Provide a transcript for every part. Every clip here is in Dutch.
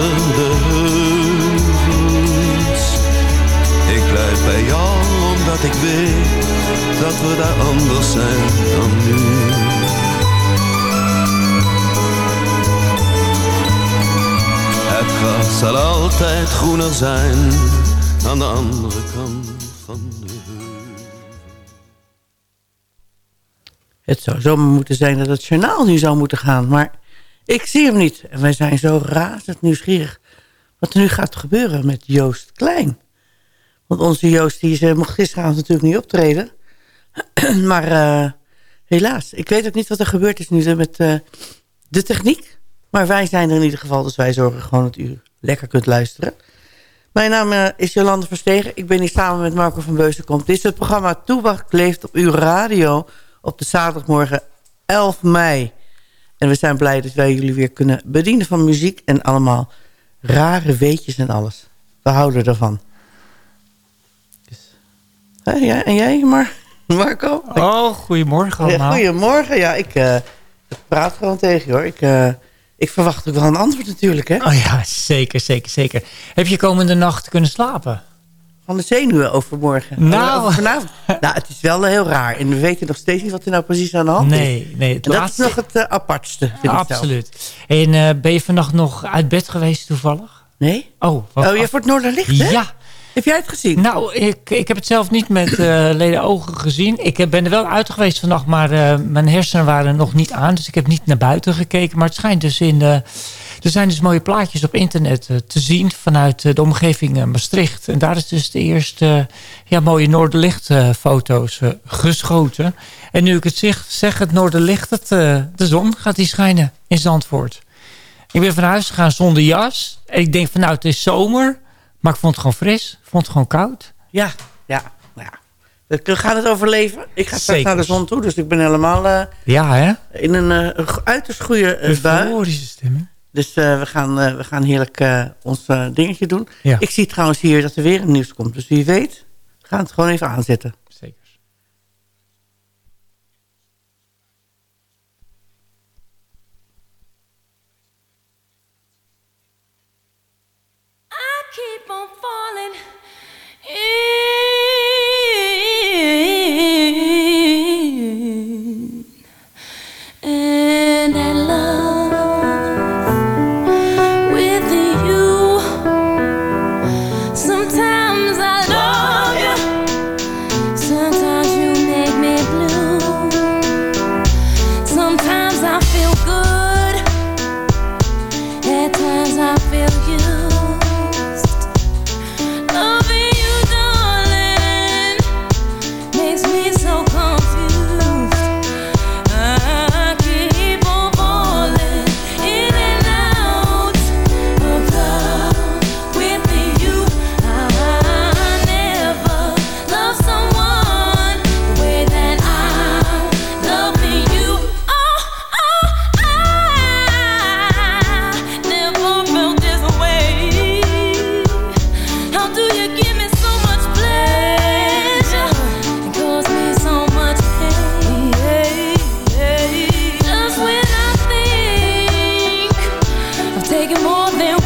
de heuvels. Ik blijf bij jou omdat ik weet dat we daar anders zijn dan nu. Het gras zal altijd groener zijn aan de andere kant van de. Het zou zomaar moeten zijn dat het journaal nu zou moeten gaan, maar ik zie hem niet. En wij zijn zo razend nieuwsgierig wat er nu gaat gebeuren met Joost Klein. Want onze Joost die eh, mocht gisteravond natuurlijk niet optreden. maar uh, helaas, ik weet ook niet wat er gebeurd is nu met uh, de techniek. Maar wij zijn er in ieder geval, dus wij zorgen gewoon dat u lekker kunt luisteren. Mijn naam is Jolande Verstegen. Ik ben hier samen met Marco van Beuzenkom. Dit is het programma Toebak leeft op uw radio op de zaterdagmorgen 11 mei. En we zijn blij dat wij jullie weer kunnen bedienen van muziek... en allemaal rare weetjes en alles. We houden ervan. Dus, hè, ja, en jij, Mar Marco? Oh, goedemorgen allemaal. Goedemorgen. Ja, ik, uh, ik, praat gewoon tegen je, hoor. Ik, uh, ik verwacht ook wel een antwoord natuurlijk, hè? Oh ja, zeker, zeker, zeker. Heb je komende nacht kunnen slapen? Van de zenuwen overmorgen. Nou. Over vanavond. nou, het is wel heel raar. En we weten nog steeds niet wat er nou precies aan de hand nee, is. Nee, het dat is nog het uh, apartste, vind ja, ik Absoluut. En uh, ben je vannacht nog uit bed geweest toevallig? Nee. Oh, wat oh je voor het Noorderlicht, hè? Ja. Heb jij het gezien? Nou, ik, ik heb het zelf niet met uh, leden ogen gezien. Ik ben er wel uit geweest vannacht, maar mijn hersenen waren nog niet aan. Dus ik heb niet naar buiten gekeken. Maar het schijnt dus in... Uh, er zijn dus mooie plaatjes op internet te zien vanuit de omgeving Maastricht. En daar is dus de eerste ja, mooie Noorderlichtfoto's geschoten. En nu ik het zeg, zeg het Noorderlicht, het, de zon gaat die schijnen in Zandvoort. Ik ben van huis gegaan zonder jas. En ik denk van nou, het is zomer... Maar ik vond het gewoon fris. Ik vond het gewoon koud. Ja, ja, ja. We gaan het overleven. Ik ga straks naar de zon toe, dus ik ben helemaal uh, ja, hè? in een uh, uiterst goede uh, bui. Euforische stemming. Dus we, gaan, we gaan heerlijk ons dingetje doen. Ja. Ik zie trouwens hier dat er weer een nieuws komt. Dus wie weet, we gaan het gewoon even aanzetten. take you more than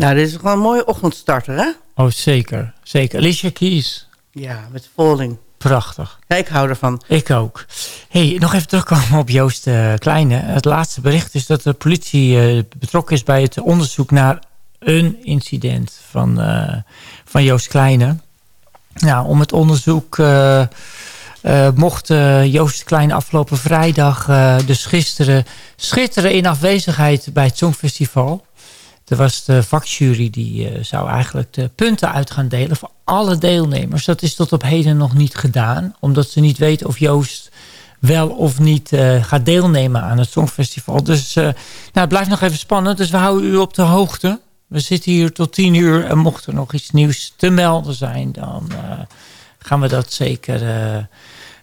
Nou, dit is gewoon een mooie ochtendstarter, hè? Oh, zeker. Zeker. Alicia Keys. Ja, met Falling. Prachtig. Ja, ik hou ervan. Ik ook. hey, nog even terugkomen op Joost eh, Kleine. Het laatste bericht is dat de politie eh, betrokken is bij het onderzoek naar een incident van, eh, van Joost Kleine. Nou, om het onderzoek mocht Joost Kleine afgelopen vrijdag, dus gisteren, schitteren in afwezigheid bij het Songfestival. Er was de vakjury die eh, zou eigenlijk de punten uit gaan delen voor alle deelnemers. Dat is tot op heden nog niet gedaan, omdat ze niet weten of Joost wel of niet eh, gaat deelnemen aan het Songfestival. Dus eh, nou, het blijft nog even spannend, dus we houden u op de hoogte. We zitten hier tot tien uur en mocht er nog iets nieuws te melden zijn, dan gaan, we dat zeker,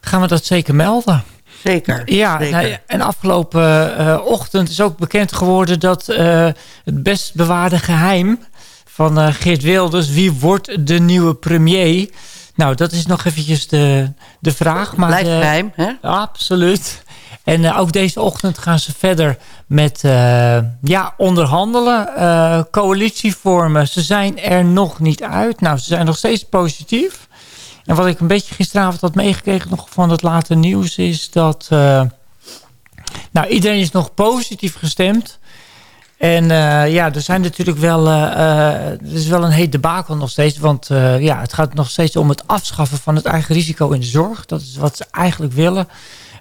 gaan we dat zeker melden. Zeker. Ja, zeker. nou en afgelopen eh, ochtend is ook bekend geworden dat eh, het best bewaarde geheim van eh, Geert Wilders, wie wordt de nieuwe premier? Nou, dat is nog eventjes de, de vraag. Maar Blijft geheim, hè? Absoluut. En ook deze ochtend gaan ze verder met ja, onderhandelen, coalitie vormen. Ze zijn er nog niet uit. Nou, ze zijn nog steeds positief. En wat ik een beetje gisteravond had meegekregen nog van het late nieuws is dat... eh, nou, iedereen is nog positief gestemd. En eh, ja, er zijn natuurlijk wel, eh, er is wel een heet debakel nog steeds. Want ja, het gaat nog steeds om het afschaffen van het eigen risico in de zorg. Dat is wat ze eigenlijk willen.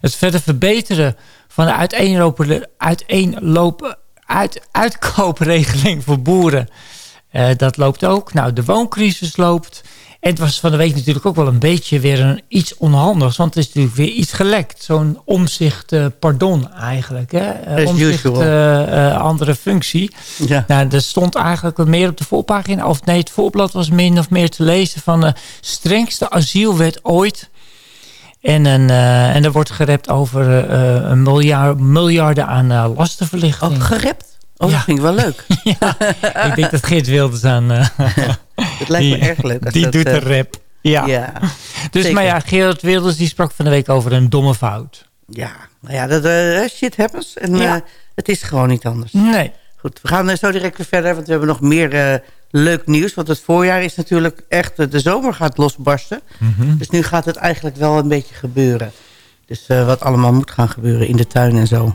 Het verder verbeteren van de uiteenlopen, uiteenlopen, uit, uitkoopregeling voor boeren. Dat loopt ook. Nou, de wooncrisis loopt. En het was van de week natuurlijk ook wel een beetje weer een, iets onhandigs. Want het is natuurlijk weer iets gelekt. Zo'n omzicht, eh, pardon eigenlijk. Hè? As omzicht, eh, andere functie. Ja. Nou, er stond eigenlijk wat meer op de voorpagina. Of nee, het voorblad was min of meer te lezen van de strengste asielwet ooit. En, een, en er wordt gerept over een miljard, miljarden aan lastenverlichting. Oh, gerept? Oh, Ja. dat vind ik wel leuk. ja, ik denk dat Geert Wilders aan... eh, Het lijkt me erg leuk. Als Die dat, doet eh, de rap. Ja. Ja, dus zeker. maar ja, Geert Wilders die sprak van de week over een domme fout. ja. Nou ja, dat eh, shit happens. En Ja. eh, het is gewoon niet anders. Nee. Goed, we gaan eh, zo direct weer verder, want we hebben nog meer eh, leuk nieuws. Want het voorjaar is natuurlijk echt, eh, de zomer gaat losbarsten. Mhm. Dus nu gaat het eigenlijk wel een beetje gebeuren. Dus eh, wat allemaal moet gaan gebeuren in de tuin en zo.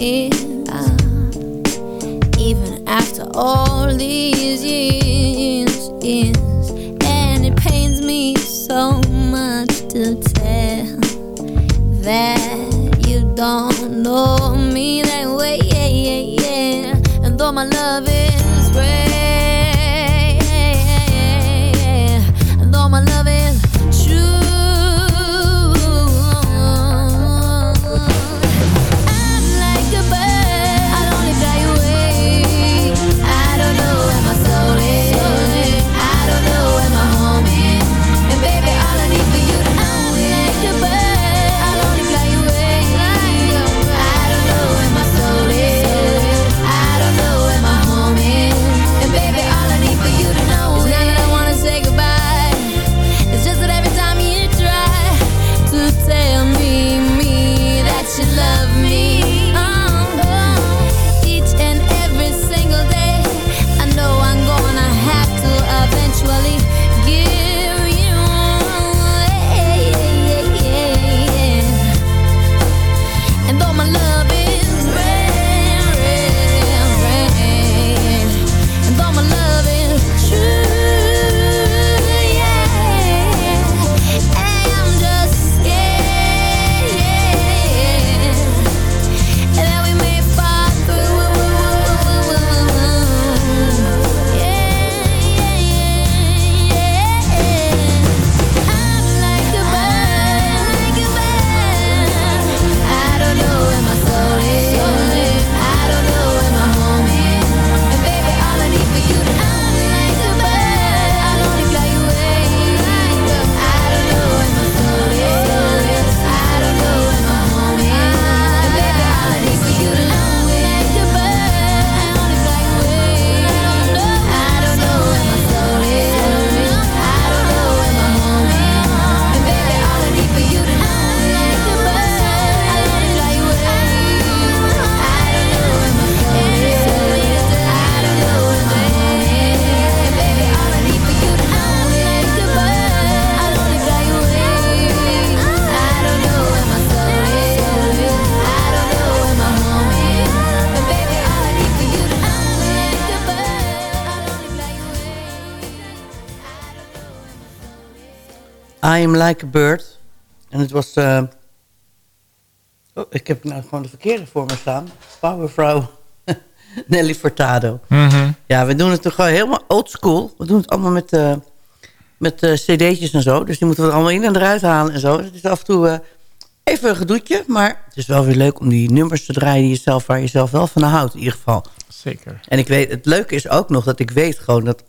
tears. Even after all these years, I Am Like a Bird. En het was... eh, oh, ik heb nou gewoon de verkeerde voor me staan. Powervrouw Nelly Furtado. Mhm. Ja, we doen het toch gewoon helemaal old school. We doen het allemaal met, eh, met eh, cd'tjes en zo. Dus die moeten we er allemaal in en eruit halen en zo. Dus het is af en toe even een gedoetje. Maar het is wel weer leuk om die nummers te draaien die je zelf, waar je zelf wel van houdt. In ieder geval. Zeker. En ik weet, het leuke is ook nog dat ik weet gewoon dat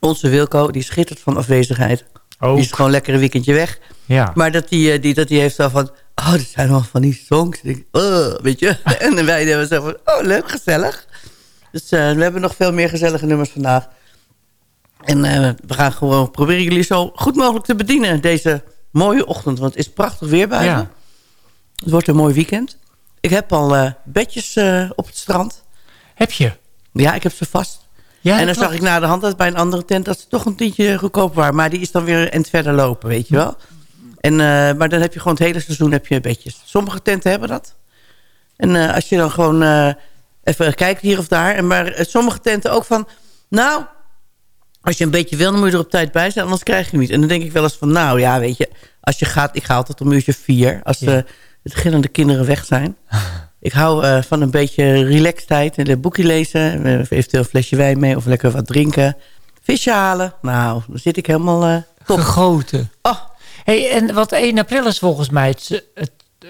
onze Wilco, die schittert van afwezigheid. Ook. Die is gewoon lekker een weekendje weg. Ja. Maar dat die, eh, die, dat die heeft zo van... Oh, dat zijn wel van die songs. Ik oh, weet je. en wij hebben zo van... Oh, leuk, gezellig. Dus eh, we hebben nog veel meer gezellige nummers vandaag. En eh, we gaan gewoon proberen jullie zo goed mogelijk te bedienen... deze mooie ochtend. Want het is prachtig weer buiten. Ja. Het wordt een mooi weekend. Ik heb al bedjes op het strand. Heb je? Ja, ik heb ze vast. Ja, en dan klopt. zag ik na de hand dat bij een andere tent... dat ze toch een tientje goedkoop waren. Maar die is dan weer een eind verder lopen, weet je wel. En, eh, maar dan heb je gewoon het hele seizoen heb je bedjes. Sommige tenten hebben dat. En eh, als je dan gewoon eh, even kijkt hier of daar... En maar sommige tenten ook van... Nou, als je een beetje wil, dan moet je er op tijd bij zijn. Anders krijg je hem niet. En dan denk ik wel eens van... Nou ja, weet je, als je gaat... Ik ga altijd om uurtje vier. Als Ja. de, de gillende kinderen weg zijn. Ik hou eh, van een beetje. En een boekje lezen. eh, Eventueel een flesje wijn mee. Of lekker wat drinken. Visje halen. Nou, dan zit ik helemaal eh, top. Gegoten. Oh, Hey, en wat 1 april is volgens mij het,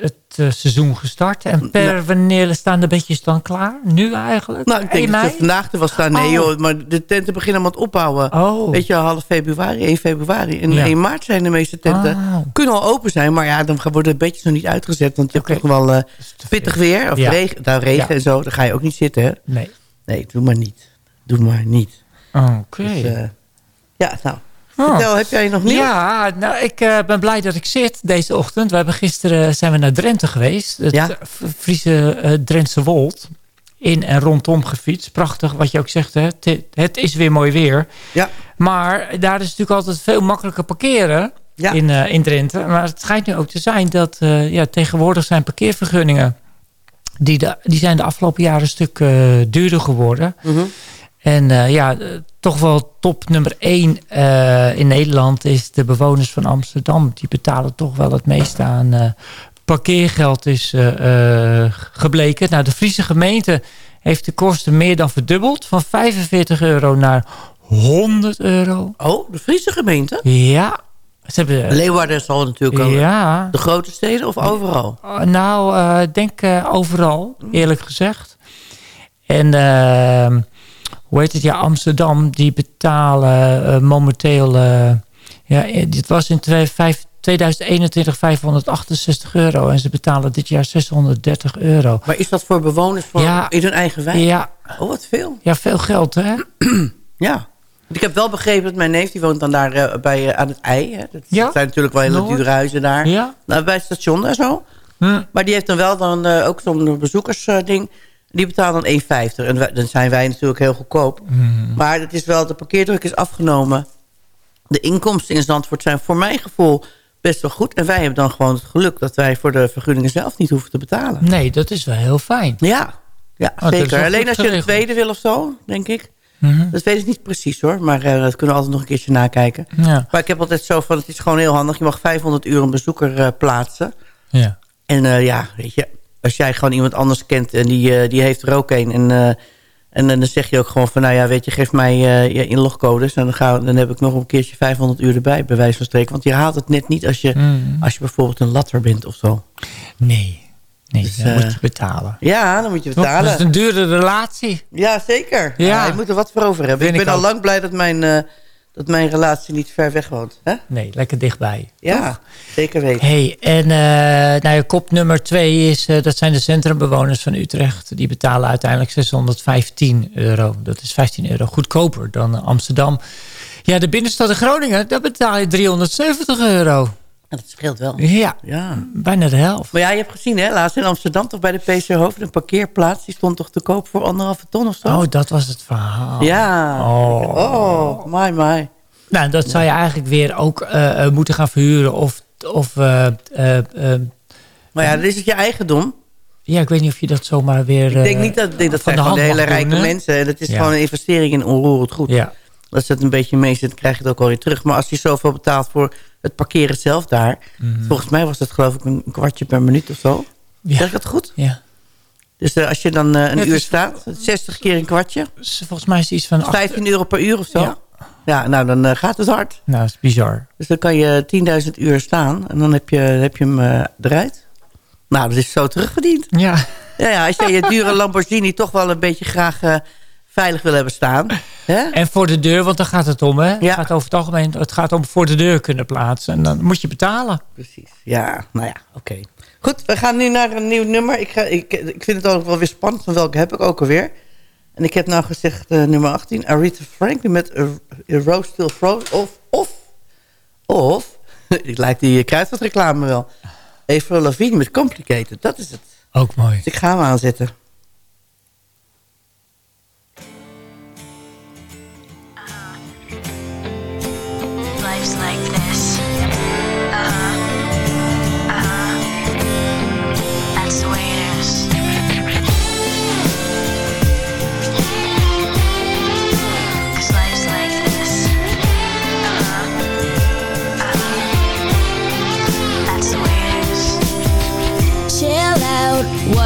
het eh, seizoen gestart. En per wanneer staan de bedjes dan klaar? Nu eigenlijk? nou, ik denk 1 dat ze vandaag er was staan. Nee Oh. joh, maar de tenten beginnen met opbouwen. Oh. Weet je, half februari, 1 februari. En Ja. 1 maart zijn de meeste tenten. Oh. Kunnen al open zijn, maar ja, dan worden de bedjes nog niet uitgezet. Want je hebt toch wel te pittig weer. Of Ja. regen, nou, regen Ja. en zo. Dan ga je ook niet zitten, hè? Nee. Nee, doe maar niet. Doe maar niet. Oké. Dus, eh, ja, nou. Oh. Vertel, heb jij nog nieuws? Ja, nou, ik eh, ben blij dat ik zit deze ochtend. We hebben gisteren zijn we naar Drenthe geweest. Het Ja. Friese eh, Drentse Wold. In en rondom gefietst. Prachtig, wat je ook zegt. Hè? Het, het is weer mooi weer. Ja. Maar daar is natuurlijk altijd veel makkelijker parkeren Ja. in, eh, in Drenthe. Maar het schijnt nu ook te zijn dat ja, tegenwoordig zijn parkeervergunningen... Die, de, die zijn de afgelopen jaren een stuk duurder geworden. Mhm. En eh, ja, eh, toch wel top nummer één eh, in Nederland is de bewoners van Amsterdam. Die betalen toch wel het meeste aan parkeergeld is gebleken. Nou, de Friese gemeente heeft de kosten meer dan verdubbeld. Van 45 euro naar 100 euro. Oh, de Friese gemeente? Ja, ze hebben... Leeuwarden zal natuurlijk ook. Ja, De grote steden of overal? Oh, Nou, ik denk overal, eerlijk gezegd. En ehm, hoe heet het? Ja, Amsterdam, die betalen eh, momenteel... eh, ja, eh, dit was in twee- vijf- 2021 568 euro. En ze betalen dit jaar 630 euro. Maar is dat voor bewoners Ja. in hun eigen wijk? Ja, Oh, wat veel. ja veel geld, hè? Ja. Ik heb wel begrepen dat mijn neef, die woont dan daar bij, aan het ei. Hè. Dat Ja. zijn natuurlijk wel hele dure huizen daar. Ja. Nou, bij het station en zo. Hm. Maar die heeft dan wel dan, ook zo'n bezoekersding. Die betalen dan 1,50. En wij- dan zijn wij natuurlijk heel goedkoop. Hm. Maar het is wel, de parkeerdruk is afgenomen. De inkomsten in Zandvoort zijn voor mijn gevoel best wel goed. En wij hebben dan gewoon het geluk dat wij voor de vergunningen zelf niet hoeven te betalen. Nee, dat is wel heel fijn. Ja, ja Oh, zeker. Alleen als je een tweede wil of zo, denk ik. Mhm. Dat weet ik niet precies hoor. Maar eh, dat kunnen we altijd nog een keertje nakijken. Ja, Maar ik heb altijd zo van, het is gewoon heel handig. Je mag 500 uur een bezoeker eh, plaatsen. ja. En eh, ja, weet je, als jij gewoon iemand anders kent en die, eh, die heeft er ook een. En, eh, en, eh, dan zeg je ook gewoon van, nou ja, weet je, geef mij je inlogcodes. En dan, we- dan heb ik nog een keertje 500 uur erbij, bij wijze van spreken. Want je haalt het net niet als je, Mm. als je bijvoorbeeld een latter bent of zo. Nee, nee Dus, dan moet je betalen. Ja, dan moet je Toch? Dat is betalen. een dure relatie. Ja, zeker. Ja. Ja. je moet er wat voor over hebben. Ik ben al lang blij dat mijn, dat mijn relatie niet ver weg woont. Hè? Nee, lekker dichtbij. Ja, zeker weten. Hey, en eh nou kop nummer twee is, eh, dat zijn de centrumbewoners van Utrecht. Die betalen uiteindelijk 615 euro. Dat is 15 euro goedkoper dan eh, Amsterdam. Ja, de binnenstad in Groningen, daar betaal je 370 euro. Dat scheelt wel. Ja, Ja. bijna de helft. Maar ja, je hebt gezien, hè, laatst in Amsterdam, toch bij de PC Hoofd, een parkeerplaats, die stond toch te koop voor anderhalve ton of zo? Oh, dat was het verhaal. Ja. Oh. Oh, my, my. Nou, dat zou je eigenlijk weer ook eh, eh, moeten gaan verhuren. Of, of eh, eh, eh, Maar ja, dan is het je eigendom. ja, ik weet niet of je dat zomaar weer... Ik denk niet dat, ik denk dat van zijn de gewoon hele mag rijke doen, mensen. En dat is Ja. gewoon een investering in onroerend goed. Ja, Als het een beetje mee zit, krijg je het ook alweer terug. Maar als je zoveel betaalt voor het parkeren zelf daar... Volgens mij was het geloof ik een kwartje per minuut of zo. Ja. Zeg ik dat goed? Ja. Dus eh, als je dan eh, een uur is- staat, 60 keer een kwartje... Volgens mij is het iets van... acht- 15 euro per uur of zo. Ja. Ja, nou dan eh, gaat het hard. Nou, dat is bizar. Dus dan kan je 10.000 uur staan en dan heb je, heb je hem eruit. Nou, dat is zo terugverdiend. Ja. Ja, ja, als je je dure Lamborghini toch wel een beetje graag veilig wil hebben staan. En voor de deur, want daar gaat het om, hè? Ja. Het gaat over het algemeen, het gaat om voor de deur kunnen plaatsen. En dan moet je betalen. Precies. Ja, nou ja, oké. Goed, we gaan nu naar een nieuw nummer. Ik, ga, ik, ik vind het ook wel weer spannend, van welke heb ik ook alweer. En ik heb nou gezegd eh, nummer 18, Aretha Franklin met A, A Rose Still Frozen. Of, of, of, ik lijkt die kruidvatreclame wel. Avril Lavigne met Complicated, dat is het. Ook mooi. Dus ik ga hem aanzetten.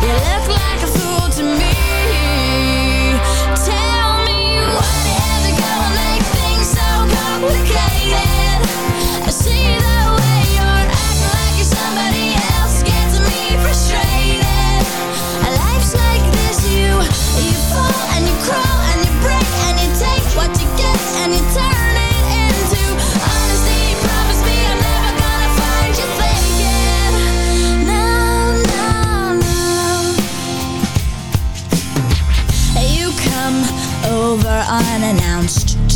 you look like a fool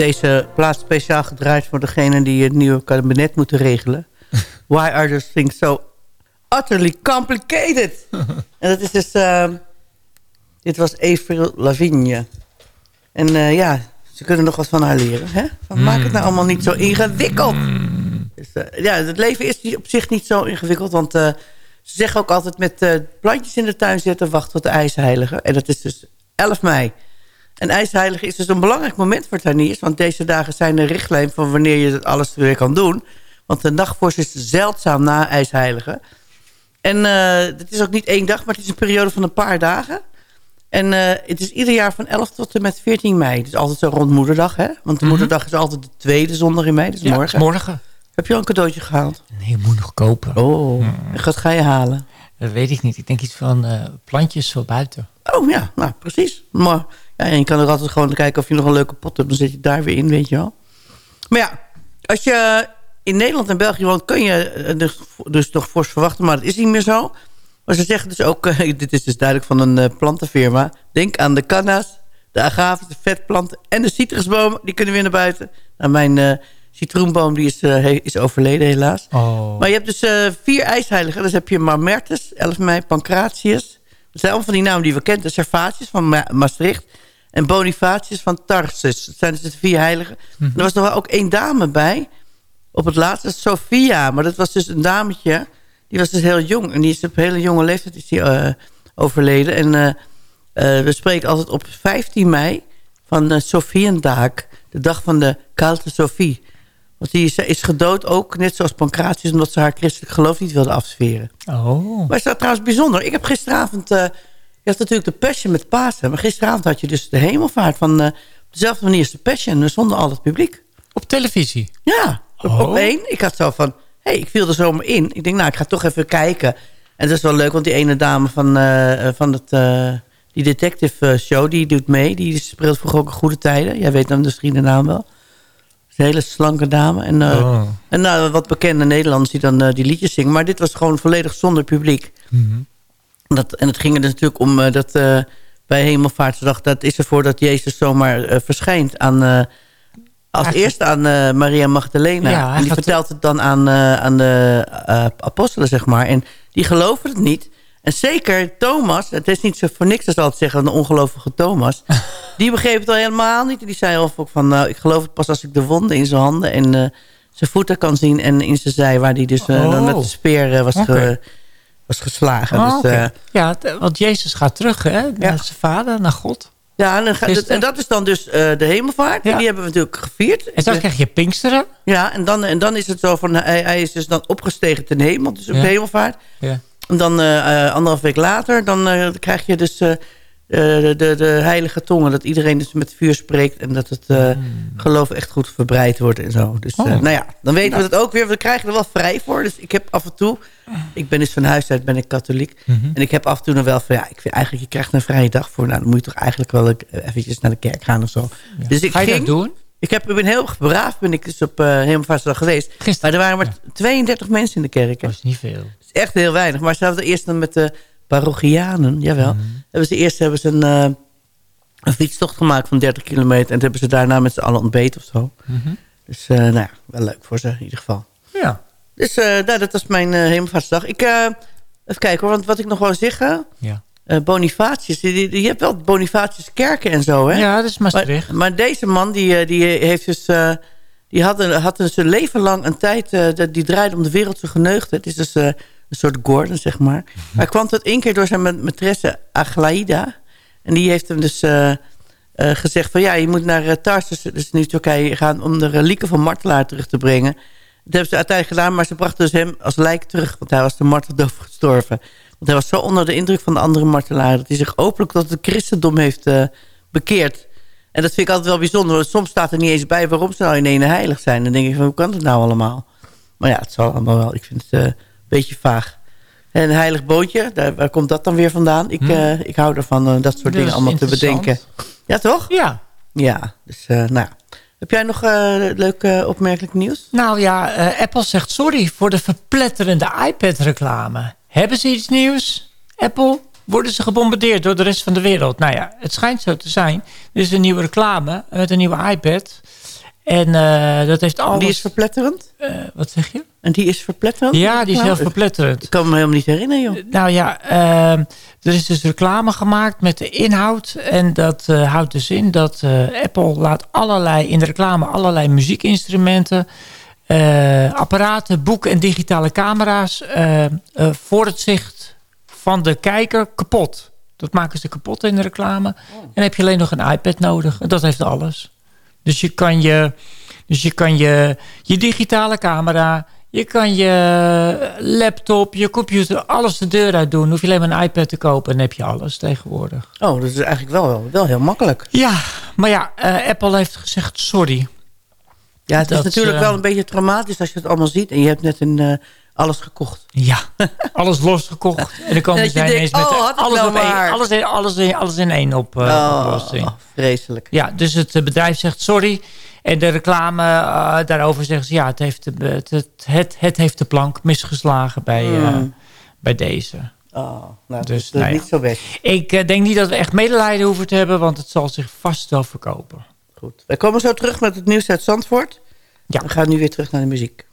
deze plaats speciaal gedraaid voor degene die het nieuwe kabinet moeten regelen. Why are those things so utterly complicated? en dat is dus... eh, dit was Avril Lavigne. En eh, ja, ze kunnen nog wat van haar leren. Hè? Van, Maak het nou allemaal niet zo ingewikkeld. Dus, eh, ja, het leven is op zich niet zo ingewikkeld. Want eh, ze zeggen ook altijd met plantjes in de tuin zetten... wacht tot de ijsheilige. En dat is dus 11 mei. En ijsheilige is dus een belangrijk moment voor tuiniers. Want deze dagen zijn de richtlijn van wanneer je het alles weer kan doen. Want de nachtvorst is zeldzaam na ijsheilige. En eh, het is ook niet één dag, maar het is een periode van een paar dagen. En eh, het is ieder jaar van 11 tot en met 14 mei. Dus altijd zo rond moederdag, hè? Want de moederdag is altijd de tweede zondag in mei, dus Ja, morgen. morgen. Heb je al een cadeautje gehaald? Nee, moet nog kopen. Oh, en wat ga je halen? Dat weet ik niet. Ik denk iets van eh, plantjes voor buiten. Oh ja, nou precies. Maar ja, en je kan ook altijd gewoon kijken of je nog een leuke pot hebt. Dan zet je daar weer in, weet je wel. Maar ja, als je in Nederland en België woont... kun je eh, dus, dus toch fors verwachten, maar dat is niet meer zo. Maar ze zeggen dus ook... eh, dit is dus duidelijk van een eh, plantenfirma. Denk aan de canna's, de agaves, de vetplanten en de citrusbomen. Die kunnen weer naar buiten. Nou, mijn citroenboom die is, is overleden helaas. Oh. Maar je hebt dus vier ijsheiligen. Dus heb je Marmertus, 11 mei, Pancratius. Dat zijn allemaal van die namen die we kennen. De Servatius van Ma- Maastricht. En Bonifatius van Tarsus. Dat zijn dus de vier heiligen. Er was nog wel ook één dame bij. Op het laatste, Sophia. Maar dat was dus een dametje. Die was dus heel jong. En die is op hele jonge leeftijd is die, eh, overleden. En eh, eh, we spreken altijd op 15 mei van de Sophiendag. De dag van de Kalte Sophie. Want die is, is gedood ook, net zoals Pancratius... omdat ze haar christelijk geloof niet wilde afsferen. Oh. Maar is dat trouwens bijzonder? Ik heb gisteravond... je had natuurlijk de Passion met Pasen... maar gisteravond had je dus de hemelvaart van... eh, op dezelfde manier als de Passion, zonder al het publiek. Op televisie. Ja, op, Oh. op één. Ik had zo van... Hé, hey, ik viel er zomaar in. Ik denk, nou, ik ga toch even kijken. En dat is wel leuk, want die ene dame van, eh, van het, die detective show... die doet mee. Die speelt vroeger ook goede tijden. Jij weet dan misschien de naam wel. Een hele slanke dame. En, Oh. en nou, wat bekende Nederlanders die dan die liedjes zingen. Maar dit was gewoon volledig zonder publiek. En Dat, en het ging er dus natuurlijk om eh, dat eh, bij Hemelvaartsdag... dat is ervoor dat Jezus zomaar eh, verschijnt aan... als eerste aan Maria Magdalena. Ja, hij en die vertelt het dan aan, aan de apostelen, zeg maar. En die geloven het niet. En zeker Thomas, het is niet zo voor niks als altijd zeggen... de ongelovige Thomas. die begreep het al helemaal niet. En die zei al ook van... nou, ik geloof het pas als ik de wonden in zijn handen... en zijn voeten kan zien en in zijn zij... waar die dus dan met de speer was, Oké. ge- was geslagen. Oh, dus, eh, ja, want Jezus gaat terug hè, naar zijn vader, naar God. Ja, en, dan en dat is dan dus eh, de hemelvaart. Ja. En die hebben we natuurlijk gevierd. En dan krijg je Pinksteren. Ja, en dan, en dan is het zo van... Hij, hij is dus dan opgestegen ten hemel, dus op Ja. de hemelvaart. Ja. En dan eh, anderhalf week later, dan krijg je dus de, de, de heilige tongen. Dat iedereen dus met vuur spreekt en dat het eh, geloof echt goed verbreid wordt en zo. Dus eh, Hmm. Oh. nou ja, dan weten we het ook weer. We krijgen er wel vrij voor. Dus ik heb af en toe... Ik ben dus van huis uit ben ik katholiek. Mhm. En ik heb af en toe nog wel van... Ja, ik vind eigenlijk, je krijgt een vrije dag voor. Nou, dan moet je toch eigenlijk wel eh, eventjes naar de kerk gaan of zo. Ja. Dus ik Ga je ging, dat doen? Ik, heb, ik ben heel braaf ben ik dus op uh, Hemelvaartsdag geweest. Gisteren, Maar er waren maar 32 mensen in de kerk. hè. Dat is niet veel. Dat is echt heel weinig. Maar ze hadden eerst dan met de parochianen, jawel. Mhm. Hebben ze eerst hebben ze een, eh, een fietstocht gemaakt van 30 kilometer. En toen hebben ze daarna met z'n allen ontbeten of zo. Mhm. Dus eh, nou ja, wel leuk voor ze in ieder geval. Ja. Dus eh, nou, dat was mijn uh, Hemelvaartsdag. Ik, uh, even kijken hoor, want wat ik nog wou zeggen... Ja. Uh, Bonifatius, je hebt wel Bonifatius kerken en zo, hè? Ja, dat is Maastricht. Maar, maar deze man, die, die heeft dus... Uh, die had, een, had dus zijn leven lang een tijd... Uh, die draaide om de wereldse geneugde. Het is dus uh, een soort Gordon, zeg maar. Hij kwam tot één keer door zijn maîtresse Aglaida. En die heeft hem dus uh, gezegd van... ja, je moet naar Tarsus, dus nu Turkije gaan... om de relieken van martelaar terug te brengen. Dat hebben ze uiteindelijk gedaan, maar ze brachten dus hem als lijk terug. Want hij was de marteldoof gestorven. Want hij was zo onder de indruk van de andere martelaren... dat hij zich openlijk tot het christendom heeft bekeerd. En dat vind ik altijd wel bijzonder. Want soms staat er niet eens bij waarom ze nou in ene heilig zijn. Dan denk ik van, hoe kan het nou allemaal? Maar ja, het zal allemaal wel. Ik vind het beetje vaag. En een heilig bootje, daar, waar komt dat dan weer vandaan? Ik, uh, ik hou ervan uh, dat soort dat dingen allemaal te bedenken. Ja, toch? Ja. Ja, dus uh, nou heb jij nog leuk opmerkelijk nieuws? Nou ja, Apple zegt sorry voor de verpletterende iPad-reclame. Hebben ze iets nieuws? Apple, worden ze gebombardeerd door de rest van de wereld. Nou ja, het schijnt zo te zijn. Er is een nieuwe reclame met een nieuwe iPad. En eh, dat heeft alles... Die is verpletterend? eh, wat zeg je? En die is verpletterend? Ja, die is Nou, heel verpletterend. Ik kan me helemaal niet herinneren, joh. Nou ja, eh, er is dus reclame gemaakt met de inhoud. En dat eh, houdt dus in dat eh, Apple laat allerlei, in de reclame allerlei muziekinstrumenten, eh, apparaten, boeken en digitale camera's voor het zicht van de kijker kapot. Dat maken ze kapot in de reclame. En dan heb je alleen nog een iPad nodig. En dat heeft alles. Dus je kan je, dus je, kan je, je digitale camera, je kan je laptop, je computer, alles de deur uit doen. Hoef je alleen maar een iPad te kopen en dan heb je alles tegenwoordig. Oh, dat is eigenlijk wel, wel heel makkelijk. Ja, maar ja, eh, Apple heeft gezegd sorry. Ja, het Dat, is natuurlijk eh, wel een beetje traumatisch als je het allemaal ziet. En je hebt net een, eh, alles gekocht. Ja, alles losgekocht. En dan komen denkt, ineens met oh, alles, nou op één, alles, in, alles, in, alles in één op, oh, oplossing. vreselijk. Ja, dus het bedrijf zegt sorry. En de reclame eh, daarover zegt ze... ja, het heeft, de, het, het, het, heeft de plank misgeslagen bij, eh, Hmm. bij deze. Oh, nou, Dus, dat is nou ja. niet zo best. Ik eh, denk niet dat we echt medelijden hoeven te hebben... want het zal zich vast wel verkopen. Goed. Wij komen zo terug met het nieuws uit Zandvoort. Ja. We gaan nu weer terug naar de muziek.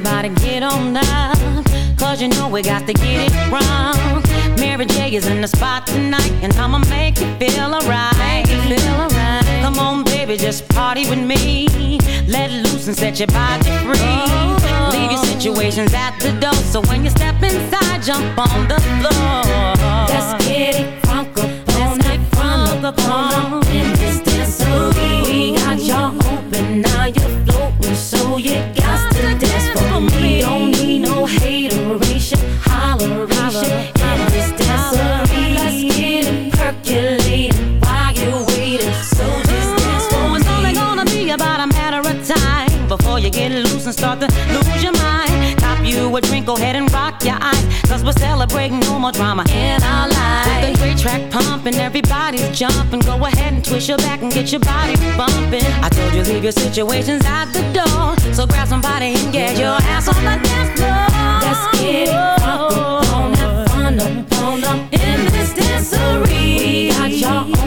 Everybody, get on up. Cause you know we got to get it wrong. Mary J is in the spot tonight, and I'ma make you feel alright. Feel alright. Come on, baby, just party with me. Let loose and set your body free. Oh. Leave your situations at the door, so when you step inside, jump on the floor. Let's get it crunk up on that front up on in this dancery. We got y'all open, now you're floating, so you go ahead and rock your eyes. Cause we're celebrating no more drama in our lives. With the great track pumping, everybody's jumping. Go ahead and twist your back and get your body bumping. I told you, leave your situations at the door. So grab somebody and get your ass on the dance floor. Let's get it on that fun on up in this dancery. We got y'all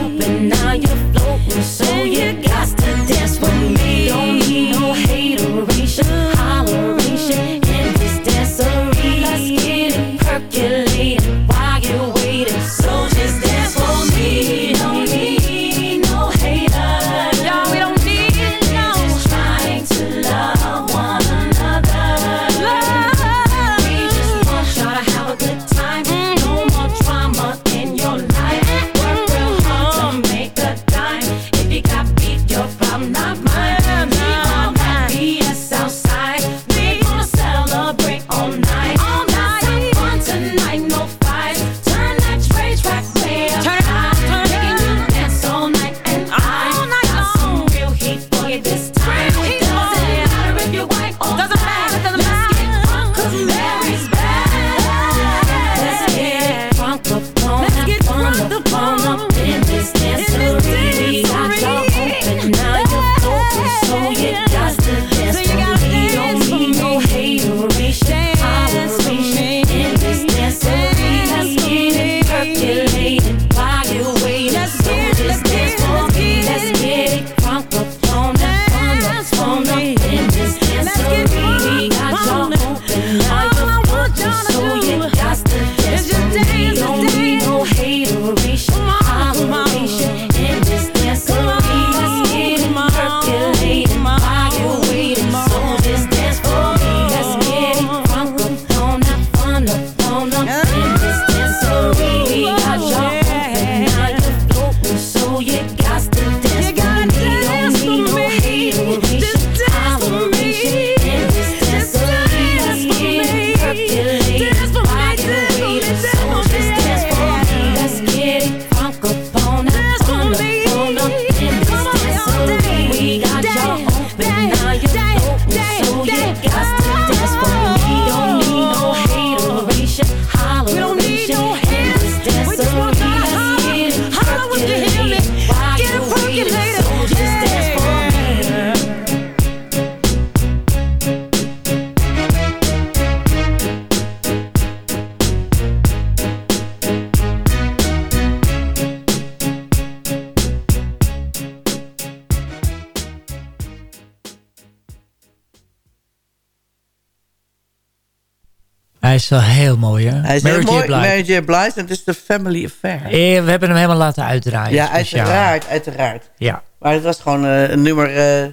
is wel heel mooi, hè? Hij is Mary heel J. mooi, Blige. Mary J. Blige. En het is de family affair. Eh, we hebben hem helemaal laten uitdraaien. ja, speciaal. uiteraard, uiteraard. Ja, Maar het was gewoon eh, een nummer... eh,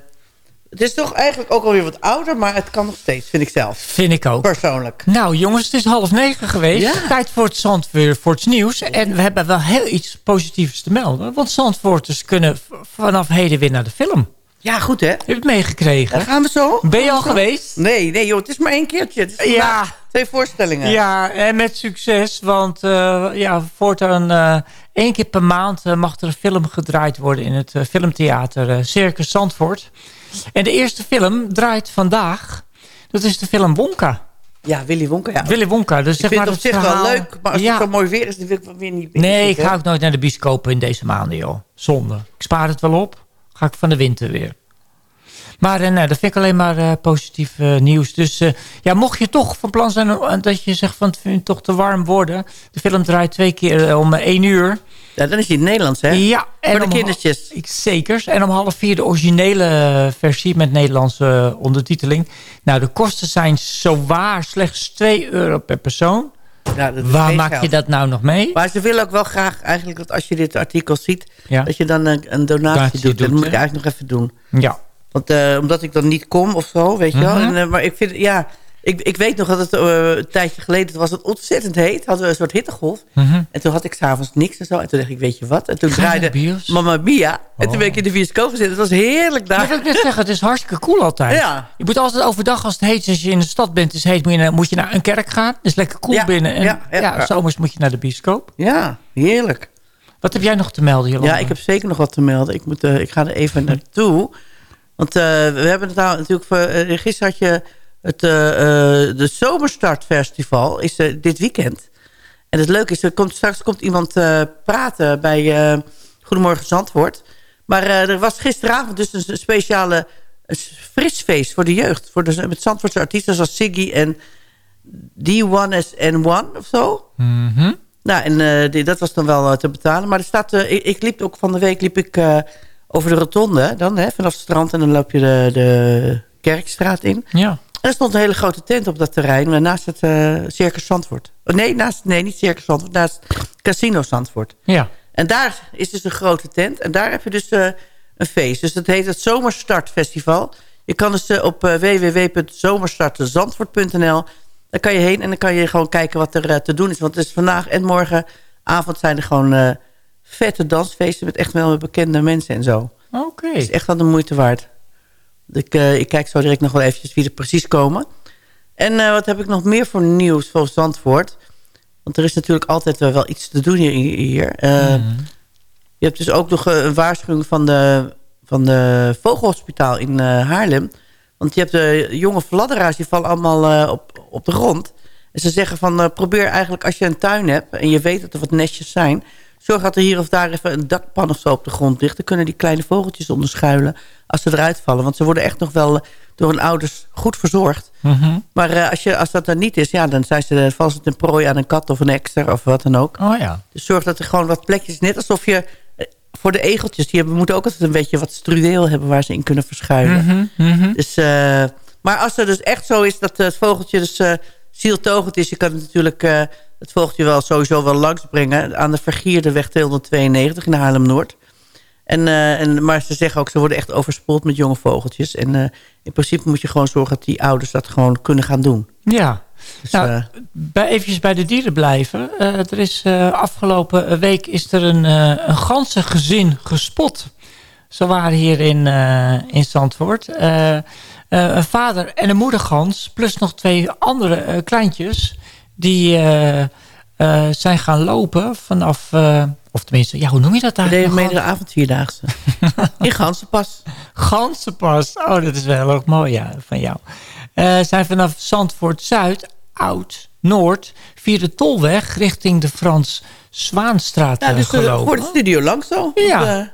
het is toch eigenlijk ook alweer wat ouder, maar het kan nog steeds, vind ik zelf. vind ik ook. Persoonlijk. Nou jongens, het is half negen geweest. Ja. Tijd voor het Zandvoort voor het nieuws. En we hebben wel heel iets positiefs te melden. Want Zandvoorters kunnen vanaf heden weer naar de film. Ja, goed hè? Heb je het meegekregen? Daar gaan we zo. Ben je al geweest? Nee, nee joh, het is maar één keertje. Het is Ja. Twee voorstellingen. Ja, en met succes. Want eh ja, voortaan eh één keer per maand eh, mag er een film gedraaid worden... in het filmtheater Circus Zandvoort. En de eerste film draait vandaag. Dat is de film Wonka. Ja, Willy Wonka, ja. Willy Wonka. Dus ik zeg vind maar het op zich verhaal- wel leuk, maar als Ja. het zo mooi weer is, dan wil ik wel weer niet Nee, ik ga ook nooit naar de bioscoop in deze maanden, joh. Zonde. Ik spaar het wel op. Ga ik van de winter weer. Maar eh, dat vind ik alleen maar eh, positief eh, nieuws. Dus ja, mocht je toch van plan zijn dat je zegt van het vindt toch te warm worden. De film draait twee keer om één uur. Ja, dan is hij in het Nederlands, hè? Ja, Voor de om- kindertjes. Zeker. En om half vier de originele versie met Nederlandse ondertiteling. Nou, de kosten zijn zowaar slechts 2 euro per persoon. Ja, Waar maak geld. je dat nou nog mee? Maar ze willen ook wel graag eigenlijk dat als je dit artikel ziet... Ja. dat je dan een, een donatie Donatie doet. Dat moet ik eigenlijk nog even doen. Ja. Want, eh, omdat ik dan niet kom of zo, weet je wel. Mhm. En, eh, maar ik vind, ja... Ik, ik weet nog dat het eh, een tijdje geleden was het ontzettend heet. Hadden we een soort hittegolf. Mhm. En toen had ik s'avonds niks en zo. En toen dacht ik, weet je wat? En toen draaide? Mamma Mia. En toen Oh. ben ik in de bioscoop gezeten. Het was heerlijk Dat daar. wil ik net zeggen, het is hartstikke cool altijd. Ja. Je moet altijd overdag, als het heet als je in de stad bent, is heet, moet je, naar, moet je naar een kerk gaan. Het is lekker cool Ja, binnen. En ja, zomers moet je naar de bioscoop. Ja, heerlijk. Wat heb jij nog te melden, Jolanda? Ja, ik heb zeker nog wat te melden. Ik, moet, eh, ik ga er even naartoe. Want eh, we hebben het nou natuurlijk... Voor, eh, gisteren had je het eh, eh, de Zomerstartfestival. Is eh, dit weekend. En het leuke is, er komt, straks komt iemand praten bij Goedemorgen Zandvoort. Maar er was gisteravond dus een speciale frisfeest voor de jeugd. Voor de, met Zandvoortse artiesten zoals Siggy en D1S N1 of zo. Mhm. Nou, en die- dat was dan wel te betalen. Maar er staat, ik, ik liep ook van de week liep ik, over de rotonde. Dan, hè, vanaf het strand en dan loop je de, de Kerkstraat in. Ja. Er stond een hele grote tent op dat terrein. Naast het eh, Circus Zandvoort. Oh, nee, naast, nee, niet Circus Zandvoort. Naast Casino Zandvoort. Ja. En daar is dus een grote tent. En daar heb je dus eh, een feest. Dus dat heet het Zomerstartfestival. Je kan dus eh, op www.zomerstartzandvoort.nl... Daar kan je heen en dan kan je gewoon kijken wat er te doen is. Want het is vandaag en morgenavond zijn er gewoon vette dansfeesten... met echt wel bekende mensen en zo. Oké. Het is echt wel de moeite waard. Ik, eh, ik kijk zo direct nog wel eventjes wie er precies komen. En eh, wat heb ik nog meer voor nieuws voor Zandvoort? Want er is natuurlijk altijd wel, iets te doen hier. hier. Eh, Mhm. Je hebt dus ook nog een waarschuwing van de, van de Vogelhospitaal in Haarlem. Want je hebt de jonge fladderaars, die vallen allemaal op, op de grond. En ze zeggen van, probeer eigenlijk als je een tuin hebt... en je weet dat er wat nestjes zijn... zorg dat er hier of daar even een dakpan of zo op de grond ligt. Dan kunnen die kleine vogeltjes onderschuilen als ze eruit vallen. Want ze worden echt nog wel eh, door hun ouders goed verzorgd. Mhm. Maar eh, als, je, als dat er niet is, ja, dan zijn ze, vallen ze ten prooi aan een kat of een ekster of wat dan ook. Oh ja. Dus zorg dat er gewoon wat plekjes... net alsof je eh, voor de egeltjes... die hebben, moeten ook altijd een beetje wat strudeel hebben... waar ze in kunnen verschuilen. Mhm, mhm. Dus, eh, maar als er dus echt zo is dat het vogeltje dus eh zieltogend is... je kan het natuurlijk eh, het vogeltje wel sowieso wel langsbrengen... aan de Vergierde weg 292 in Haarlem-Noord. En, eh, en, maar ze zeggen ook, ze worden echt overspoeld met jonge vogeltjes. En eh, in principe moet je gewoon zorgen dat die ouders dat gewoon kunnen gaan doen. Ja. Dus, Nou, bij, eventjes bij de dieren blijven. Er is afgelopen week is er een, een ganzengezin gespot. Ze waren hier in, eh, in Zandvoort. Eh, eh, een vader en een moedergans. Plus nog twee andere kleintjes. Die zijn gaan lopen vanaf... of tenminste, ja, hoe noem je dat eigenlijk? de avondvierdaagse. in Gansenpas. Ganzenpas. Oh, dat is wel heel erg mooi ja, van jou. Zijn vanaf Zandvoort Zuid, Oud, Noord... via de Tolweg richting de Frans Zwaanstraat Ja, eh, dus gelopen. voor de studio langs zo. Ja.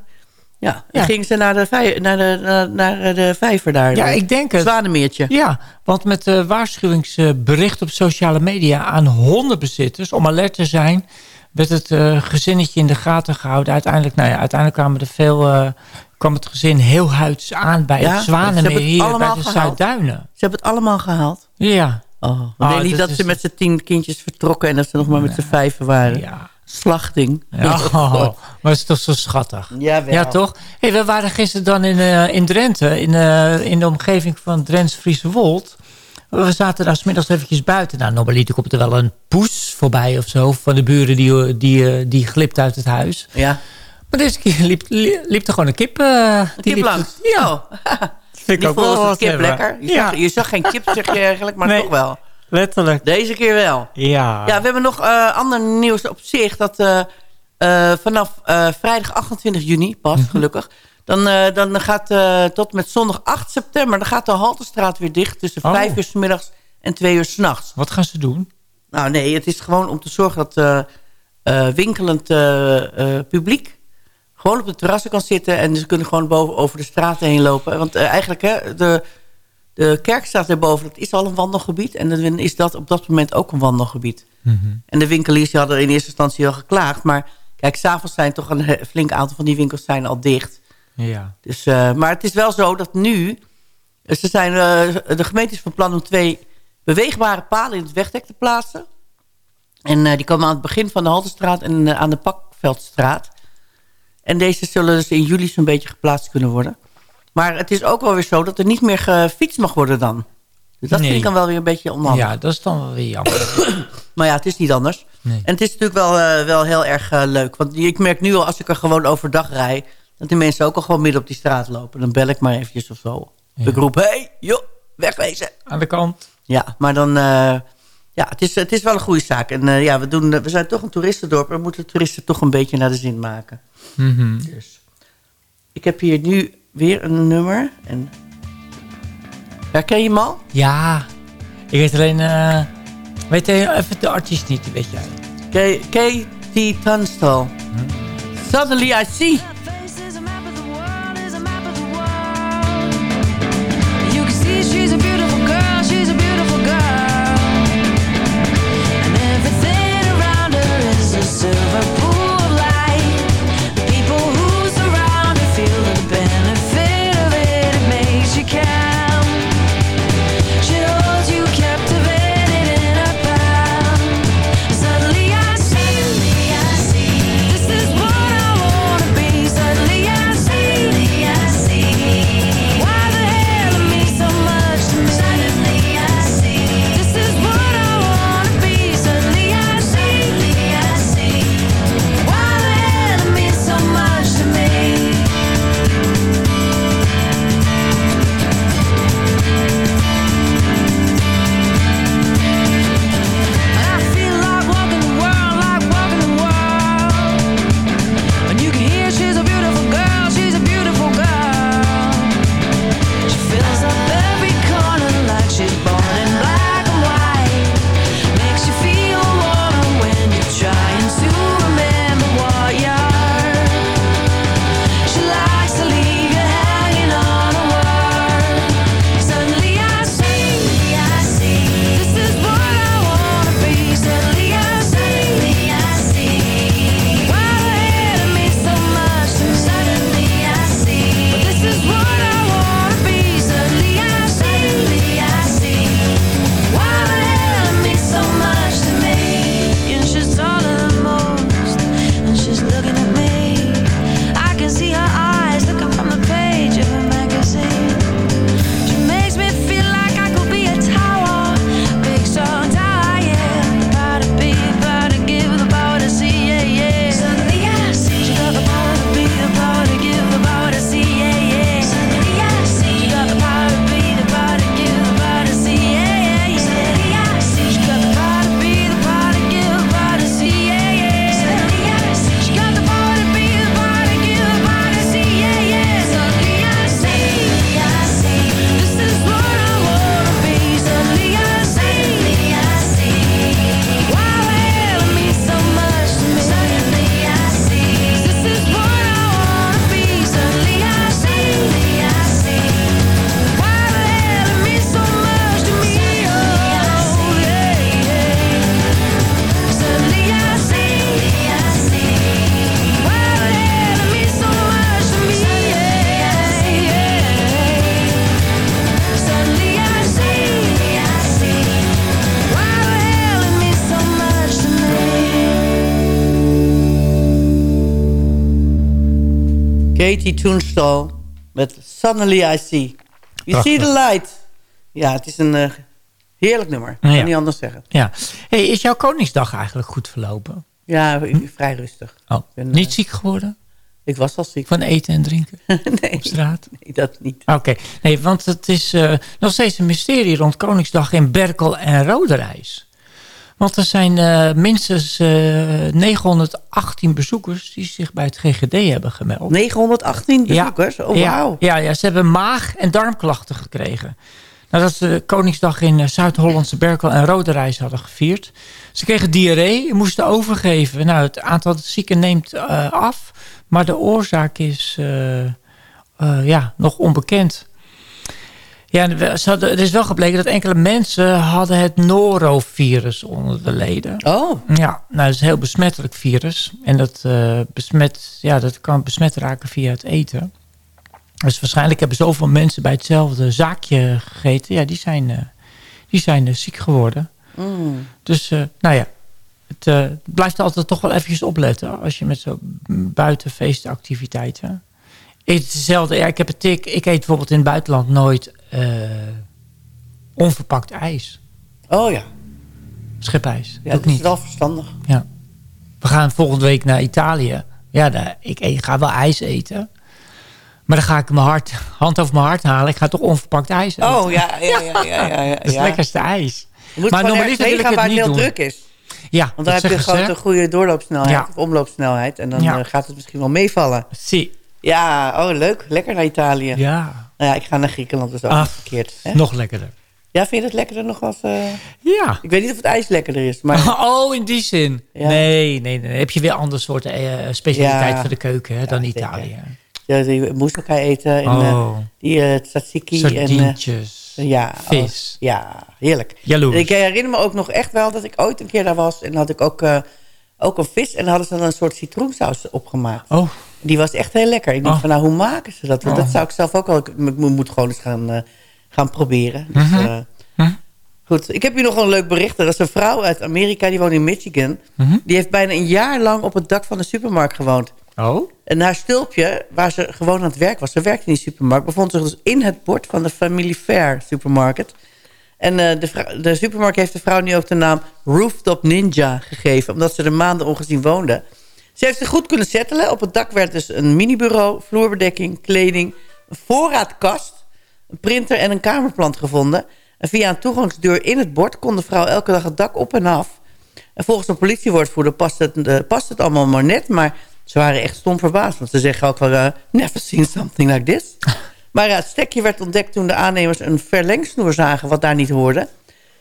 Ja, Ja. gingen ze naar de, vij naar de, naar, naar de vijver daar. Ja, de ik denk het. Zwanemeertje. Ja, want met de waarschuwingsbericht op sociale media aan hondenbezitters... om alert te zijn, werd het eh, gezinnetje in de gaten gehouden. Uiteindelijk, nou ja, uiteindelijk kwamen er veel, eh, kwam het gezin heel huids aan bij Ja, het Zwanemeer hier bij de. Zuidduinen. Ze hebben het allemaal gehaald. Ja, Oh, Ah, nee, niet dat dat, ze met z'n tien kindjes vertrokken... en dat ze nog maar met z'n vijven waren. Ja. Slachting. Ja, oh, maar het is toch zo schattig. Jawel. Ja, toch? Hey, we waren gisteren dan in, eh, in Drenthe, in, eh, in de omgeving van Drents Friese Wold. We zaten daar smiddags eventjes buiten. Nou, normaliter komt er wel een poes voorbij of zo van de buren die, die, eh, die glipt uit het huis. Ja. Maar deze keer liep, li- liep er gewoon een kip. Een die kip langs. Ja, Oh, vind die ook wel vond het wat kip hebben. lekker. Je, ja, zag, je zag geen kip, zeg je eigenlijk, maar Nee. toch wel. Letterlijk. Deze keer wel. Ja. Ja, we hebben nog eh, ander nieuws op zich. Dat eh, eh, vanaf vrijdag 28 juni, pas Mhm. gelukkig... Dan, dan gaat eh, tot met zondag 8 september... dan gaat de Haltestraat weer dicht tussen Oh. 5 uur 's middags en 2 uur 's nachts. Wat gaan ze doen? Nou nee, het is gewoon om te zorgen dat winkelend publiek... gewoon op de terrassen kan zitten... en ze kunnen gewoon boven over de straten heen lopen. Want eigenlijk, hè, de, de kerkstraat erboven... dat is al een wandelgebied. En dan is dat op dat moment ook een wandelgebied. En de winkeliers die hadden in eerste instantie wel geklaagd. Maar kijk, s'avonds zijn toch een flink aantal van die winkels zijn al dicht. Ja. Dus, eh, maar het is wel zo dat nu... eh, Ze zijn, eh, de gemeente is van plan om twee beweegbare palen in het wegdek te plaatsen. En die komen aan het begin van de Haltestraat en aan de Pakveldstraat. En deze zullen dus in juli zo'n beetje geplaatst kunnen worden. Maar het is ook wel weer zo dat er niet meer gefietst mag worden dan. Dus dat Nee. vind ik dan wel weer een beetje onhandig. ja, dat is dan wel weer jammer. Maar ja, het is niet anders. Nee. En het is natuurlijk wel, eh, wel heel erg eh, leuk. Want ik merk nu al, als ik er gewoon overdag rij... dat de mensen ook al gewoon midden op die straat lopen. Dan bel ik maar eventjes of zo. Ja. Ik roep, hé, hey, joh, wegwezen. Aan de kant. Ja, maar dan... eh, ja, het is, het is wel een goede zaak. En ja, we, doen, we zijn toch een toeristendorp. We moeten de toeristen toch een beetje naar de zin maken. Mhm. Dus. Ik heb hier nu weer een nummer. En... Herken je hem al? Ja. Ik weet alleen... eh, weet je even de artiest niet, weet jij. K- Katie Tunstall. Suddenly I see... Katie Tunstall met Suddenly I See. You see the light. Ja, het is een eh, heerlijk nummer. Ik kan Ja. niet anders zeggen. Ja. Hey, is jouw Koningsdag eigenlijk goed verlopen? Ja, vrij rustig. Oh, ben, niet eh, ziek geworden? Ik was al ziek. Van eten en drinken nee, op straat? nee, dat niet. Oké, nee, want het is eh, nog steeds een mysterie rond Koningsdag in Berkel en Roderijs. Want er zijn eh, minstens eh, 918 bezoekers die zich bij het GGD hebben gemeld. 918 bezoekers? Oh, ja, wauw. ja, ja, ze hebben maag- en darmklachten gekregen. Nadat ze de Koningsdag in eh, Zuid-Hollandse Berkel en Roderijs hadden gevierd. Ze kregen diarree, moesten overgeven. Nou, het aantal zieken neemt eh, af. Maar de oorzaak is eh, eh, ja, nog onbekend. Ja, hadden, er is wel gebleken dat enkele mensen hadden het norovirus onder de leden. Oh, Ja, nou, dat is een heel besmettelijk virus. En dat, eh, besmet, ja, dat kan besmet raken via het eten. Dus waarschijnlijk hebben zoveel mensen bij hetzelfde zaakje gegeten. Ja, die zijn, eh, die zijn eh, ziek geworden. mm. Dus, nou ja, het blijft altijd toch wel eventjes opletten... als je met zo buitenfeestactiviteiten... Het hetzelfde, ja, ik heb een tik. Ik eet bijvoorbeeld in het buitenland nooit onverpakt ijs. oh ja. Schepijs. ja dat is wel verstandig. Ja. We gaan volgende week naar Italië. Ja, daar, ik, ik ga wel ijs eten. Maar dan ga ik mijn hart, hand over mijn hart halen. Ik ga toch onverpakt ijs eten. Oh ja, ja, ja, ja. ja, ja, Dat is het lekkerste ijs. Je moet Maar normaliter heen wil ik gaan het waar het niet heel doen. druk is. Ja, Want dan heb je gewoon een goede doorloopsnelheid Ja. of omloopsnelheid. En dan Ja. eh, gaat het misschien wel meevallen. Zie. Ja, oh leuk. Lekker naar Italië. Ja, Nou ja, ik ga naar Griekenland, dus ook Ah, verkeerd. Hè? nog lekkerder. Ja, vind je het lekkerder nog als... eh, Ja. Ik weet niet of het ijs lekkerder is, maar... Oh, in die zin. Ja. Nee, nee, nee. Heb je weer andere soorten eh, specialiteit Ja. van de keuken hè, dan. Italië. Ja, die moussaka eten en eh, Oh, die tzatziki. En, sardientjes. ja, vis. ja, heerlijk. Jaloers. Ik herinner me ook nog echt wel dat ik ooit een keer daar was. En had ik ook, ook een vis. En hadden ze dan een soort citroensaus opgemaakt. Oh, Die was echt heel lekker. Ik denk Oh. van, nou, hoe maken ze dat? Want Oh. Dat zou ik zelf ook wel... Ik mo- moet gewoon eens gaan, eh, gaan proberen. Dus, Mhm. eh, Mhm. Goed, ik heb hier nog een leuk bericht. Dat is een vrouw uit Amerika, die woont in Michigan. Mhm. Die heeft bijna een jaar lang op het dak van de supermarkt gewoond. oh. En haar stulpje, waar ze gewoon aan het werk was... ze werkte in die supermarkt... bevond zich dus in het bord van de Family Fair supermarket. En eh, de, de supermarkt heeft de vrouw nu ook de naam Rooftop Ninja gegeven... omdat ze er maanden ongezien woonde. Ze heeft zich goed kunnen settelen. Op het dak werd dus een minibureau, vloerbedekking, kleding... een voorraadkast, een printer en een kamerplant gevonden. En via een toegangsdeur in het bord... kon de vrouw elke dag het dak op en af... En volgens een politiewoordvoerder past het, eh, past het allemaal maar net. Maar ze waren echt stom verbaasd. Want ze zeggen ook wel, eh, never seen something like this. Maar het stekje werd ontdekt toen de aannemers een verlengsnoer zagen... wat daar niet hoorde.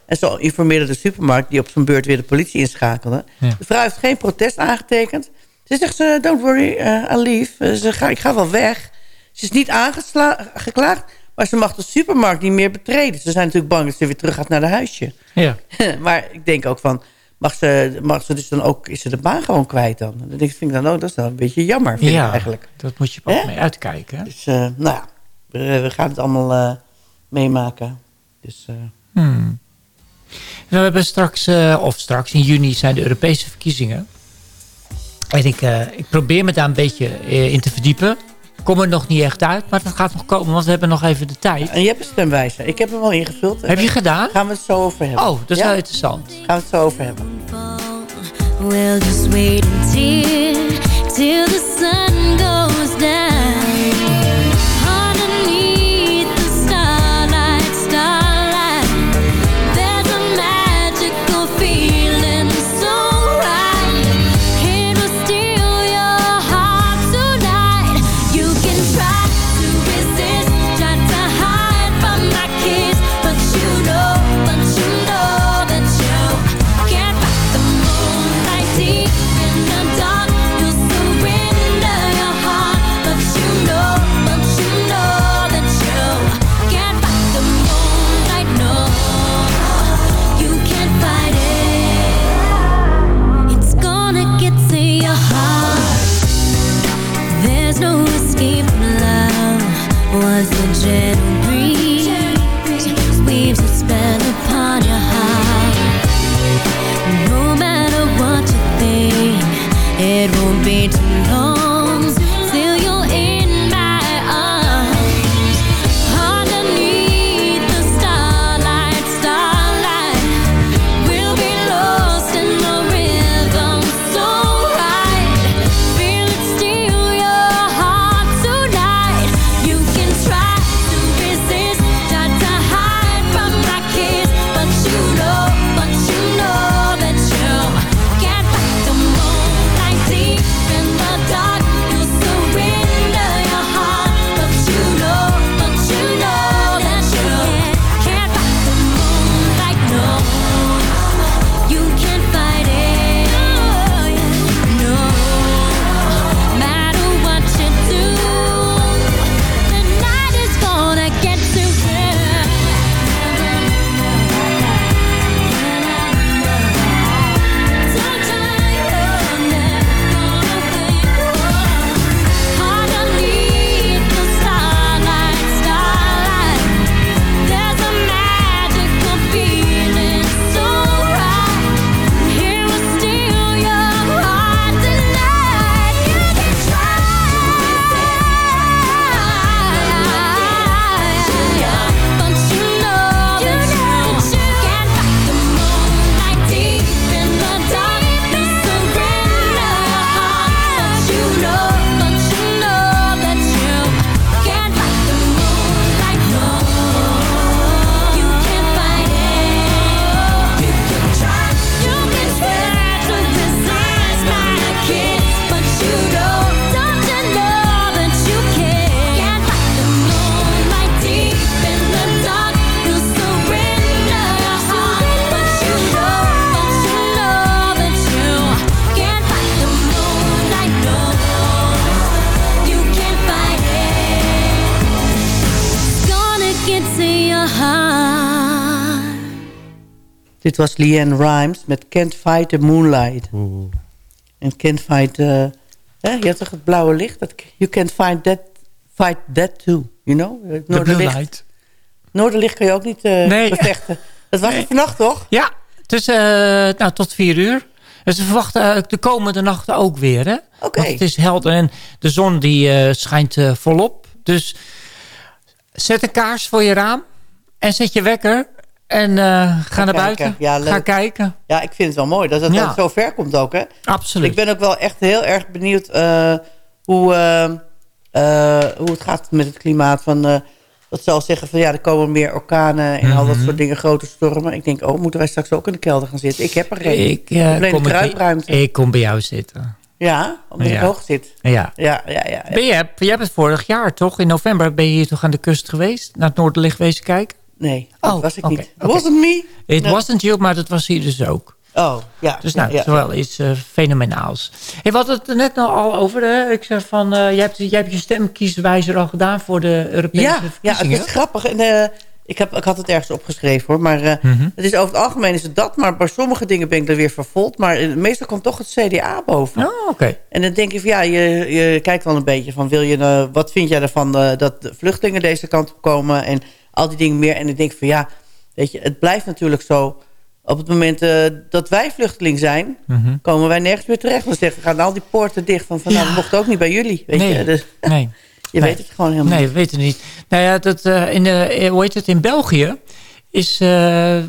En zo informeerde de supermarkt die op zijn beurt weer de politie inschakelde. Ja. De vrouw heeft geen protest aangetekend. Ze zegt, eh, don't worry, eh leave. Eh, ze ga, ik ga wel weg. Ze is niet aangeklaagd, maar ze mag de supermarkt niet meer betreden. Ze zijn natuurlijk bang dat ze weer terug gaat naar de huisje. Ja. maar ik denk ook van, mag ze, mag ze dus dan ook, is ze de baan gewoon kwijt dan? Dat ik, vind ik dan ook, dat is dan een beetje jammer, vind ik ja, eigenlijk. dat moet je ook mee uitkijken. Dus, eh, nou ja, we, we gaan het allemaal eh, meemaken. Dus, eh, Hmm. We hebben straks, eh, of straks in juni zijn de Europese verkiezingen. En ik, eh, ik probeer me daar een beetje eh, in te verdiepen. Ik kom er nog niet echt uit, maar dat gaat nog komen, want we hebben nog even de tijd. en je hebt een stemwijzer. Ik heb hem al ingevuld. Heb je gedaan? Gaan we het zo over hebben. Oh, dat is Ja? wel interessant. Gaan we het zo over hebben. We'll just wait until till the sun goes down. Dit was Leanne Rimes met Can't Fight the Moonlight. En Can't Fight... eh, hè, je hebt toch het blauwe licht? Dat, you can't fight that, fight that too, you know? Blue Noorderlicht. Noorderlicht kan je ook niet eh, Nee. bevechten. Dat was het vannacht, toch? Ja, tussen, eh, nou, tot vier uur. En ze verwachten eh, de komende nachten ook weer. hè? Oké. Want het is helder en de zon die eh, schijnt eh, volop. Dus zet een kaars voor je raam. En zet je wekker. En eh, ga naar buiten. Ja, ga kijken. Ja, ik vind het wel mooi dat het Ja. zo ver komt ook, hè? Absoluut. Ik ben ook wel echt heel erg benieuwd eh, hoe, eh, hoe het gaat met het klimaat. Van, dat zal zeggen van ja, er komen meer orkanen en al dat Mhm. soort dingen, grote stormen. Ik denk, oh, moeten wij straks ook in de kelder gaan zitten? Ik heb er geen. ik, kom ik- ik kom bij jou zitten. Ja, omdat ik Ja. hoog zit. Ja. Ja, ja, ja. Ben je, jij bent vorig jaar toch? In november ben je hier toch aan de kust geweest? Naar het Noorderlicht wezen kijken? Nee, dat Oh, was ik niet. Was het me? Het Nee. wasn't you, maar dat was hier dus ook. Oh, ja. Dus nou, ja. het is wel iets eh, fenomenaals. Hey, we hadden het er net nog al over. Hè? Ik zeg van, eh, jij, hebt, jij hebt je stemkieswijzer al gedaan voor de Europese Ja, ja, het verkiezingen. is grappig. En, eh, ik, heb, ik had het ergens opgeschreven hoor. Maar Mhm. het is over het algemeen is het dat. Maar bij sommige dingen ben ik er weer vervolgd. Maar meestal komt toch het CDA boven. Oh, oké. En dan denk ik van ja, je, je kijkt wel een beetje van... Wil je, wat vind jij ervan dat de vluchtelingen deze kant op komen... en al die dingen meer. En ik denk van ja, weet je, het blijft natuurlijk zo... op het moment eh, dat wij vluchteling zijn... Mhm. komen wij nergens meer terecht. We, gaan al die poorten dicht. Van, van nou, Ja. we mochten ook niet bij jullie. Weet Nee, je, dus, nee. je Nee. weet het gewoon helemaal Nee, we weten het niet. Nou ja, dat, eh, in, de, eh, hoe heet het, in België is,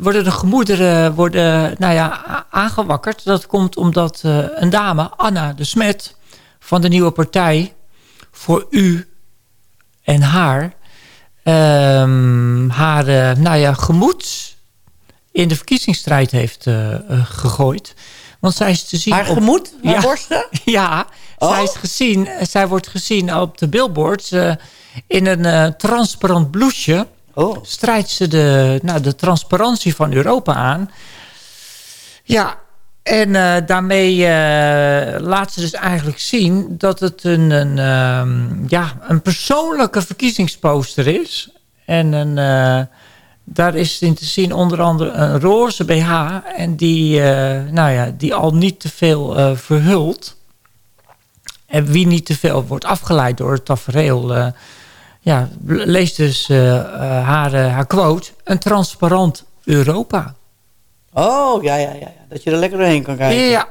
worden de gemoederen worden, nou ja, aangewakkerd. Dat komt omdat een dame, Anna de Smet, van de nieuwe partij... voor u en haar... ehm, haar eh, nou ja, gemoed in de verkiezingsstrijd heeft eh, eh, gegooid. Want zij is te zien... Haar op- gemoed, haar Ja. borsten. ja, Oh. zij, is gezien, zij wordt gezien op de billboards in een transparant blouseje. Oh. Strijdt ze de, nou, de transparantie van Europa aan. Ja, en eh, daarmee eh, laat ze dus eigenlijk zien dat het een, een, ehm, ja, een persoonlijke verkiezingsposter is. En een, eh, daar is in te zien onder andere een roze BH. En die, nou ja, die al niet te veel verhult. En wie niet te veel wordt afgeleid door het tafereel... ja, lees dus haar, haar quote. Een transparant Europa. Oh, ja, ja, ja. Dat je er lekker doorheen kan kijken. Ja,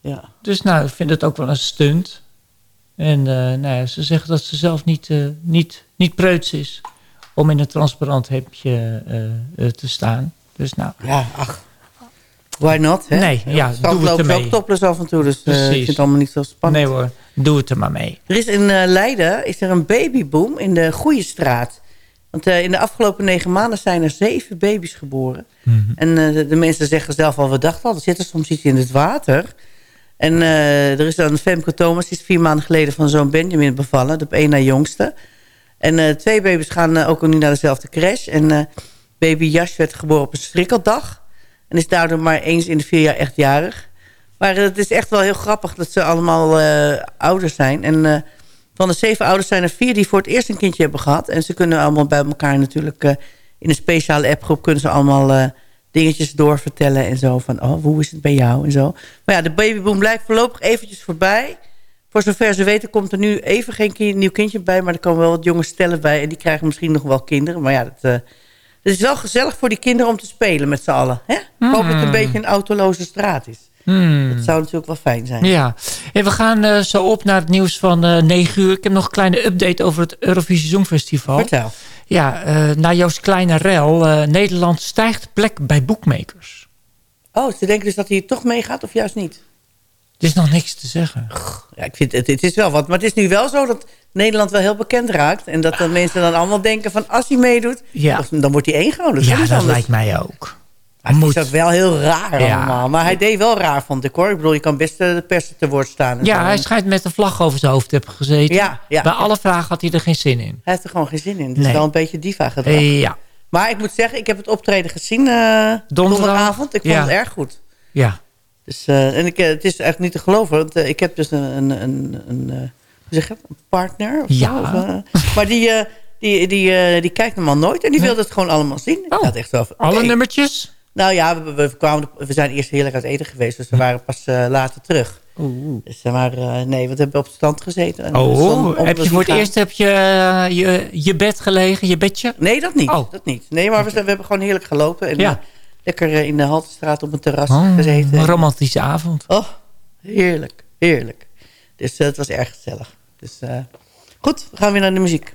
Ja. dus nou, ik vind het ook wel een stunt. En eh, nou ja, ze zeggen dat ze zelf niet, eh, niet, niet preuts is... om in een transparant hemdje eh, te staan. Dus nou, Ja, ach. Why not, hè? Nee, ja, doe het ze ermee. ook topless af en toe, dus ik vind het allemaal niet zo spannend. nee hoor, doe het er maar mee. Er is in Leiden is er een babyboom in de Goeie Straat. Want eh, in de afgelopen negen maanden zijn er zeven baby's geboren. Mhm. En eh, de, de mensen zeggen zelf al, we dachten al, er zit er soms iets in het water. En eh, er is dan Femke Thomas, die is vier maanden geleden van zo'n Benjamin bevallen. De één na jongste. En twee baby's gaan ook nu naar dezelfde crash. En baby Jas werd geboren op een strikkeldag. En is daardoor maar eens in de vier jaar echt jarig. Maar het is echt wel heel grappig dat ze allemaal eh ouders zijn. En van de zeven ouders zijn er vier die voor het eerst een kindje hebben gehad. En ze kunnen allemaal bij elkaar natuurlijk... eh, in een speciale appgroep kunnen ze allemaal eh, dingetjes doorvertellen. En zo van, oh, hoe is het bij jou en zo. Maar ja, de babyboom blijft voorlopig eventjes voorbij. Voor zover ze weten komt er nu even geen kind- nieuw kindje bij. Maar er komen wel wat jonge stellen bij. En die krijgen misschien nog wel kinderen. Maar ja, dat, eh, het is wel gezellig voor die kinderen om te spelen met z'n allen. Hè? Ik hoop dat het een beetje een autoloze straat is. Hmm. Dat zou natuurlijk wel fijn zijn. Ja, en we gaan eh, zo op naar het nieuws van eh 9 uur. Ik heb nog een kleine update over het Eurovisie Songfestival. Vertel. Ja, eh na Joost Kleine Rel, Nederland stijgt plek bij boekmakers. Oh, ze denken dus dat hij toch meegaat of juist niet? Er is nog niks te zeggen. Ja, ik vind het, het is wel wat. Maar het is nu wel zo dat Nederland wel heel bekend raakt. En dat dan mensen dan allemaal denken van als hij meedoet, Ja. dan- wordt hij één gehouden. Ja, dat anders. lijkt mij ook. Het Moet. is ook wel heel raar Ja. allemaal. Maar hij deed wel raar, vond ik hoor. Ik bedoel, je kan best eh, de pers te woord staan. en zo. Ja, hij schijnt met een vlag over zijn hoofd te hebben gezeten. Ja, ja. Bij alle vragen had hij er geen zin in. Hij heeft er gewoon geen zin in. Het is Nee. wel een beetje diva gedrag. Eh, ja, Maar ik moet zeggen, ik heb het optreden gezien eh, donderdagavond. Ik vond het erg goed. ja. Dus, en ik, het is echt niet te geloven. Want ik heb dus een, een, een, een, hoe zeg je dat? Een partner. Of Ja. Zo, of, maar die, die, die, die kijkt hem al nooit. En die Nee. wilde het gewoon allemaal zien. Ik Oh. had echt van, Alle nummertjes? Nou ja, we, we, kwamen, we zijn eerst heerlijk uit eten geweest. Dus we waren pas eh, later terug. Dus, eh, maar eh, nee, we hebben op het strand gezeten. En zon Oh, heb je voor het gaan. eerst heb je, je, je bed gelegen, je bedje? Nee, dat niet. Oh. Dat niet. Nee, maar we, zijn- we hebben gewoon heerlijk gelopen. En Ja. lekker in de Haltestraat op een terras Oh, gezeten. een romantische avond. Oh, heerlijk. Heerlijk. Dus het was erg gezellig. Dus goed, we gaan weer naar de muziek.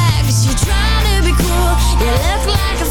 You look like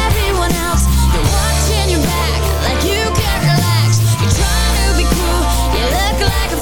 Like